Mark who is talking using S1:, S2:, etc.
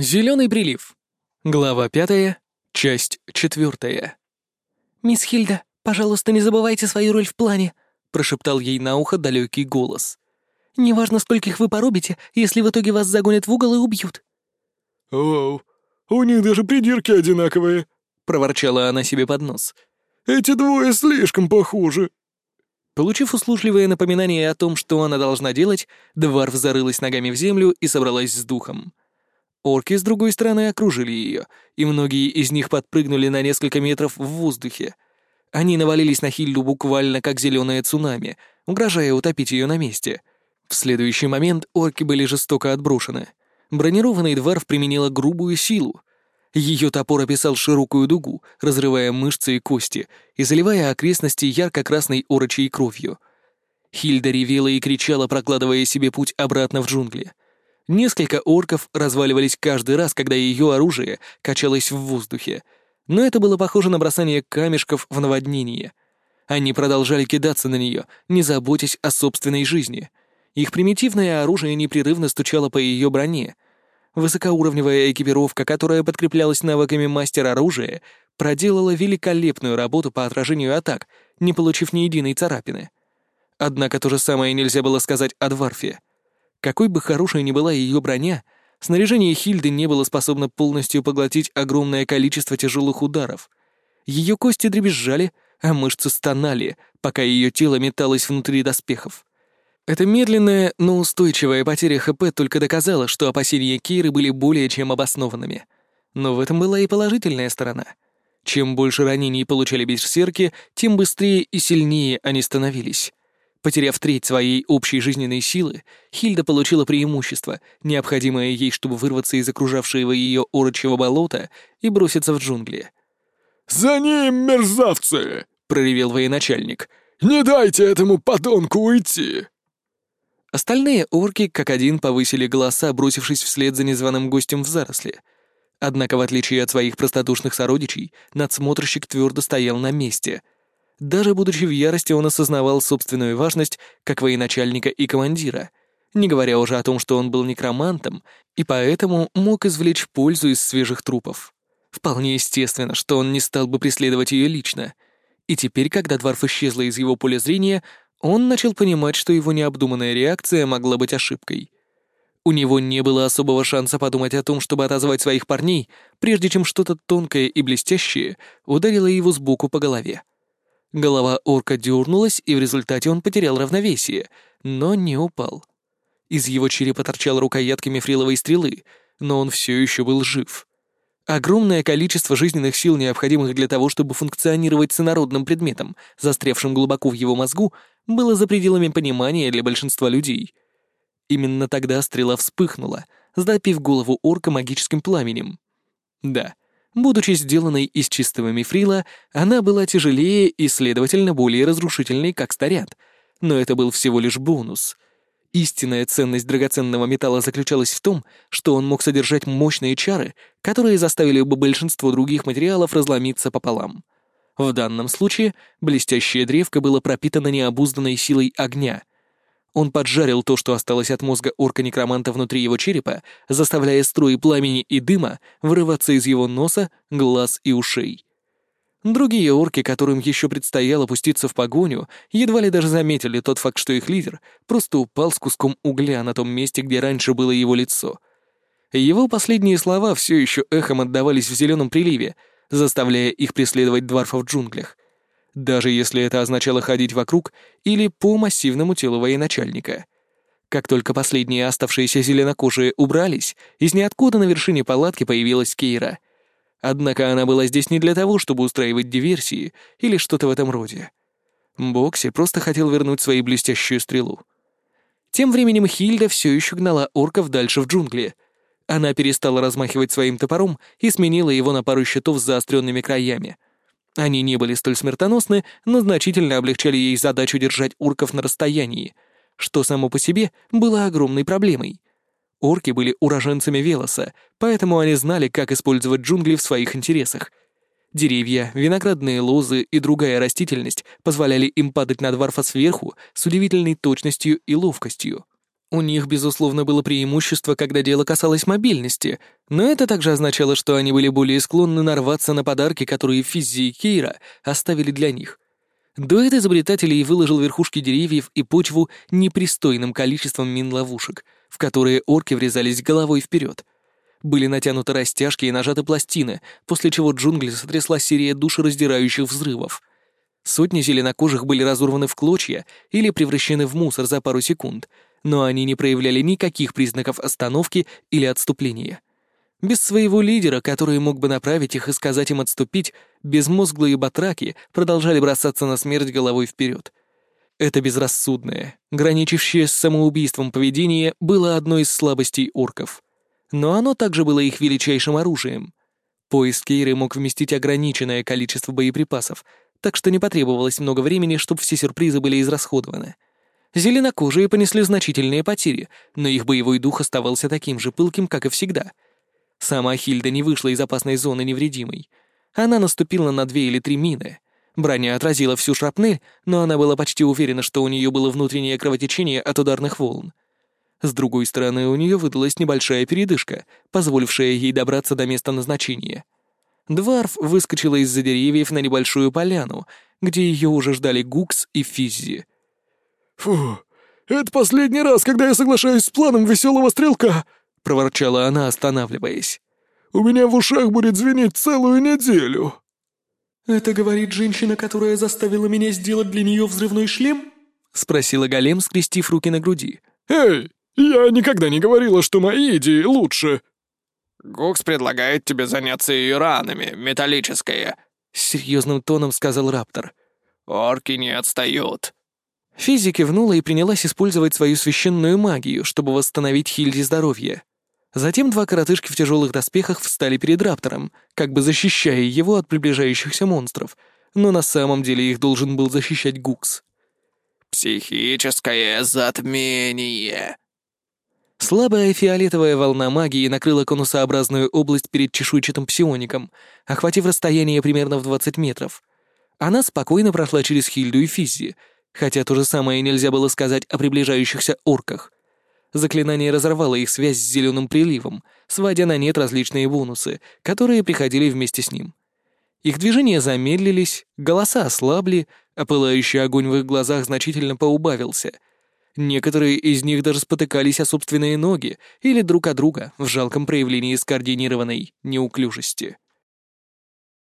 S1: Зеленый прилив. Глава пятая, часть четвертая.
S2: «Мисс Хильда, пожалуйста, не забывайте свою роль в плане», — прошептал ей на ухо далекий голос. «Неважно, скольких вы порубите, если в итоге вас загонят в угол и убьют».
S3: «Вау, у них даже придирки одинаковые», —
S1: проворчала она себе под нос.
S3: «Эти двое слишком похожи».
S1: Получив услужливое напоминание о том, что она должна делать, Дварф зарылась ногами в землю и собралась с духом. Орки с другой стороны окружили ее, и многие из них подпрыгнули на несколько метров в воздухе. Они навалились на Хильду буквально как зеленое цунами, угрожая утопить ее на месте. В следующий момент орки были жестоко отброшены. Бронированный дворф применила грубую силу. Ее топор описал широкую дугу, разрывая мышцы и кости и заливая окрестности ярко-красной орочей кровью. Хильда ревела и кричала, прокладывая себе путь обратно в джунгли — Несколько орков разваливались каждый раз, когда ее оружие качалось в воздухе, но это было похоже на бросание камешков в наводнение. Они продолжали кидаться на нее, не заботясь о собственной жизни. Их примитивное оружие непрерывно стучало по ее броне. Высокоуровневая экипировка, которая подкреплялась навыками мастера оружия, проделала великолепную работу по отражению атак, не получив ни единой царапины. Однако то же самое нельзя было сказать о Дварфе. Какой бы хорошей ни была ее броня, снаряжение Хильды не было способно полностью поглотить огромное количество тяжелых ударов. Ее кости дребезжали, а мышцы стонали, пока ее тело металось внутри доспехов. Эта медленная, но устойчивая потеря ХП только доказала, что опасения Кейры были более чем обоснованными. Но в этом была и положительная сторона. Чем больше ранений получали берсерки, тем быстрее и сильнее они становились. Потеряв треть своей общей жизненной силы, Хильда получила преимущество, необходимое ей, чтобы вырваться из окружавшего ее орочьего болота и броситься в джунгли.
S3: «За ним, мерзавцы!» — проревел военачальник. «Не дайте этому подонку уйти!»
S1: Остальные орки как один повысили голоса, бросившись вслед за незваным гостем в заросли. Однако, в отличие от своих простодушных сородичей, надсмотрщик твердо стоял на месте — даже будучи в ярости, он осознавал собственную важность как военачальника и командира, не говоря уже о том, что он был некромантом и поэтому мог извлечь пользу из свежих трупов. Вполне естественно, что он не стал бы преследовать ее лично. И теперь, когда Дварф исчезла из его поля зрения, он начал понимать, что его необдуманная реакция могла быть ошибкой. У него не было особого шанса подумать о том, чтобы отозвать своих парней, прежде чем что-то тонкое и блестящее ударило его сбоку по голове. Голова орка дернулась, и в результате он потерял равновесие, но не упал. Из его черепа торчала рукоятка мифриловой стрелы, но он все еще был жив. Огромное количество жизненных сил, необходимых для того, чтобы функционировать с инородным предметом, застрявшим глубоко в его мозгу, было за пределами понимания для большинства людей. Именно тогда стрела вспыхнула, запив голову орка магическим пламенем. Да, Будучи сделанной из чистого мифрила, она была тяжелее и, следовательно, более разрушительной, как старят. Но это был всего лишь бонус. Истинная ценность драгоценного металла заключалась в том, что он мог содержать мощные чары, которые заставили бы большинство других материалов разломиться пополам. В данном случае блестящая древка была пропитана необузданной силой огня, он поджарил то, что осталось от мозга орка-некроманта внутри его черепа, заставляя струи пламени и дыма вырываться из его носа, глаз и ушей. Другие орки, которым еще предстояло пуститься в погоню, едва ли даже заметили тот факт, что их лидер просто упал с куском угля на том месте, где раньше было его лицо. Его последние слова все еще эхом отдавались в зеленом приливе, заставляя их преследовать дварфа в джунглях — даже если это означало ходить вокруг или по массивному телу военачальника. Как только последние оставшиеся зеленокожие убрались, из ниоткуда на вершине палатки появилась Кейра. Однако она была здесь не для того, чтобы устраивать диверсии или что-то в этом роде. Бокси просто хотел вернуть свою блестящую стрелу. Тем временем Хильда все еще гнала орков дальше в джунгли. Она перестала размахивать своим топором и сменила его на пару щитов с заостренными краями — они не были столь смертоносны, но значительно облегчали ей задачу держать урков на расстоянии, что само по себе было огромной проблемой. Орки были уроженцами Велоса, поэтому они знали, как использовать джунгли в своих интересах. Деревья, виноградные лозы и другая растительность позволяли им падать на дворфа сверху с удивительной точностью и ловкостью. У них, безусловно, было преимущество, когда дело касалось мобильности, но это также означало, что они были более склонны нарваться на подарки, которые Физзи и Кейра оставили для них. Дуэт изобретателей выложил верхушки деревьев и почву непристойным количеством мин-ловушек, в которые орки врезались головой вперед. Были натянуты растяжки и нажаты пластины, после чего джунгли сотрясла серия душераздирающих взрывов. Сотни зеленокожих были разорваны в клочья или превращены в мусор за пару секунд, но они не проявляли никаких признаков остановки или отступления. Без своего лидера, который мог бы направить их и сказать им отступить, безмозглые батраки продолжали бросаться на смерть головой вперед. Это безрассудное, граничащее с самоубийством поведение было одной из слабостей орков. Но оно также было их величайшим оружием. Поиск Кейры мог вместить ограниченное количество боеприпасов, так что не потребовалось много времени, чтобы все сюрпризы были израсходованы. Зеленокожие понесли значительные потери, но их боевой дух оставался таким же пылким, как и всегда. Сама Хильда не вышла из опасной зоны невредимой. Она наступила на две или три мины. Броня отразила всю шрапнель, но она была почти уверена, что у нее было внутреннее кровотечение от ударных волн. С другой стороны, у нее выдалась небольшая передышка, позволившая ей добраться до места назначения. Дварф выскочила из-за деревьев на небольшую поляну, где ее уже ждали Гукс и Физзи.
S3: «Фу, это последний раз, когда я соглашаюсь с планом веселого стрелка!» — проворчала она, останавливаясь. «У меня в ушах будет звенеть целую неделю!»
S2: «Это говорит женщина, которая заставила меня сделать для нее взрывной шлем?» — спросила Голем, скрестив руки на груди.
S3: «Эй, я никогда не говорила, что мои идеи лучше!»
S4: «Гукс предлагает тебе заняться ее ранами, металлическое», —
S1: с серьезным тоном сказал Раптор.
S4: «Орки не отстают».
S1: Физи кивнула и принялась использовать свою священную магию, чтобы восстановить Хильде здоровье. Затем два коротышки в тяжелых доспехах встали перед Раптором, как бы защищая его от приближающихся монстров, но на самом деле их должен был защищать Гукс.
S4: «Психическое затмение!»
S1: Слабая фиолетовая волна магии накрыла конусообразную область перед чешуйчатым псиоником, охватив расстояние примерно в 20 метров. Она спокойно прошла через Хильду и Физзи, хотя то же самое нельзя было сказать о приближающихся орках. Заклинание разорвало их связь с зеленым приливом, сводя на нет различные бонусы, которые приходили вместе с ним. Их движения замедлились, голоса ослабли, а пылающий огонь в их глазах значительно поубавился. Некоторые из них даже спотыкались о собственные ноги или друг о друга в жалком проявлении скоординированной неуклюжести.